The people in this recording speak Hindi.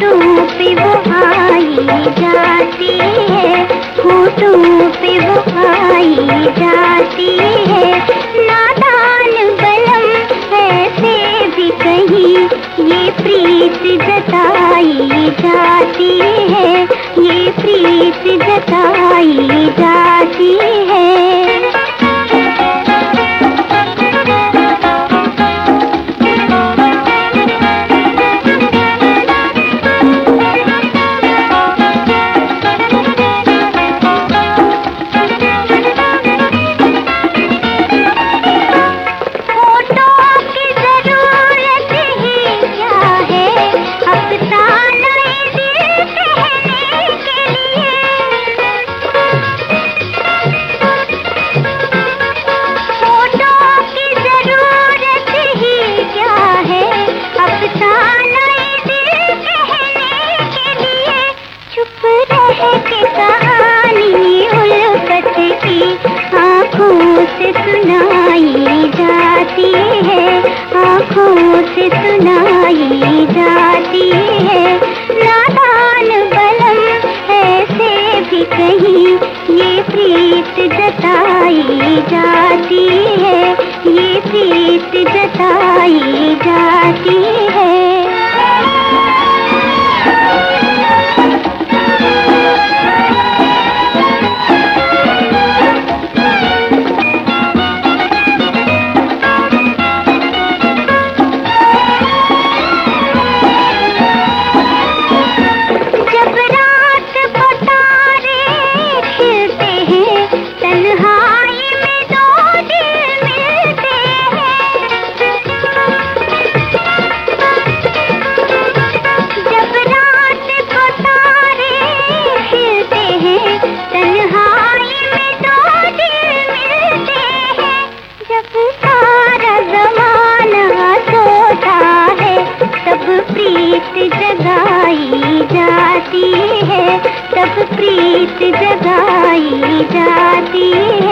होठों पे वो आई जाती है होठों पे वो आई जाती है। जाती है। ये प्रीत जताई जाती है। सारा जमाना सोता है तब प्रीत जगाई जाती है तब प्रीत जगाई जाती है।